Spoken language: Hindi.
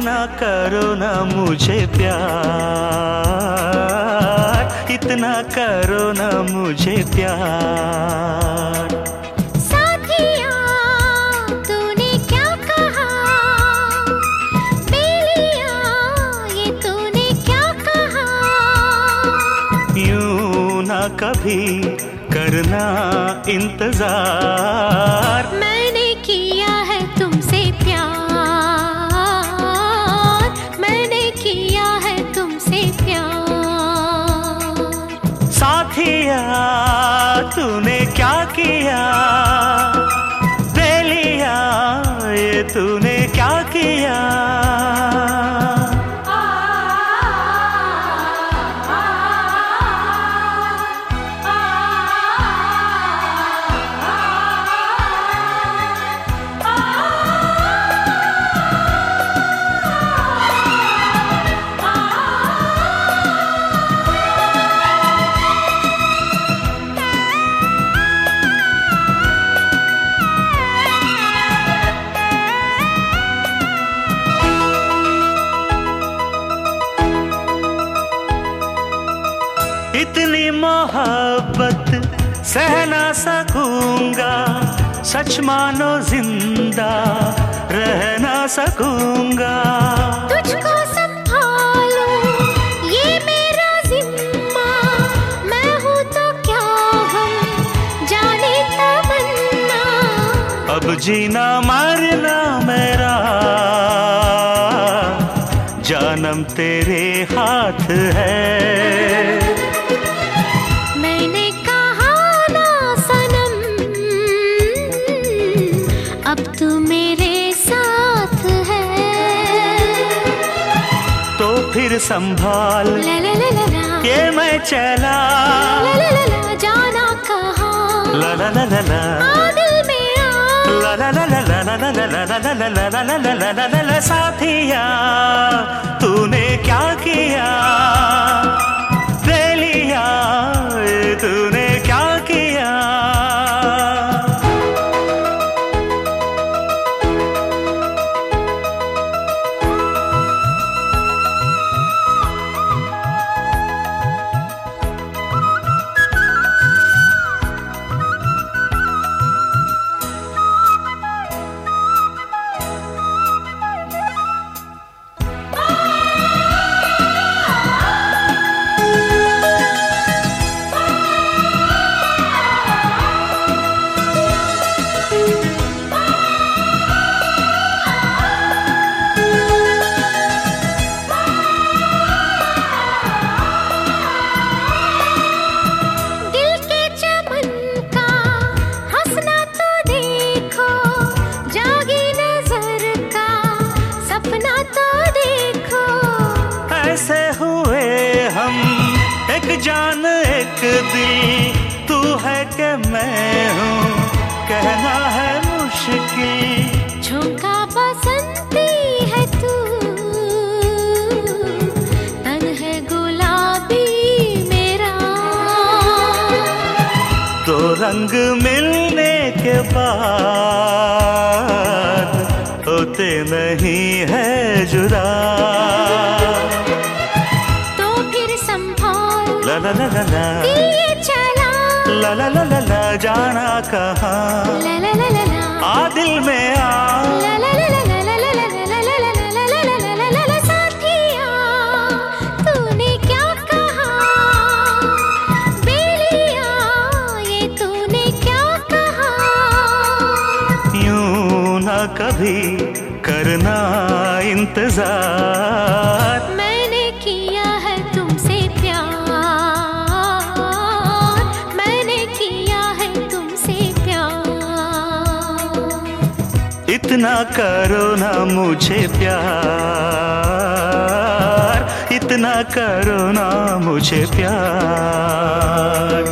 इतना करो ना मुझे प्यार। इतना करो ना मुझे प्यार। कभी करना इंतज़ार। मैं soon इतनी मोहब्बत सह ना सकूँगा सच मानो ज़िंदा रह ना सकूँगा। तुझको संभालो ये मेरा जिम्मा मैं हूँ तो क्या हम जाने तमन्ना अब जीना मरना मेरा जानम तेरे हाथ है। अब तू मेरे साथ है तो फिर संभाल ला ला ला ला ला ये मैं चला ला ला ला ला जाना कहाँ ला ला ला ला ला आ दिल में आ ला ला ला ला ला ला ला ला ला ला ला ला ला ला ला ला ला ला ला साथिया तूने क्या किया दिल तू है कि मैं हूँ कहना है मुश्किल। झोंका बसंती है तू तन है गुलाबी मेरा। तो रंग मिलने के बाद होते नहीं है जुदा। ला ला ला ला चला ला ला ला ला ला जाना कहाँ ला ला ला ला ला आ दिल में आ ला ला ला ला ला ला ला ला ला ला ला ला ला ला ला ला ला ला साथिया तूने क्या कहा बेलिया ये तूने क्या कहा यूँ ना कभी करना इंतज़ार मैंने इतना करो ना मुझे प्यार इतना करो ना मुझे प्यार।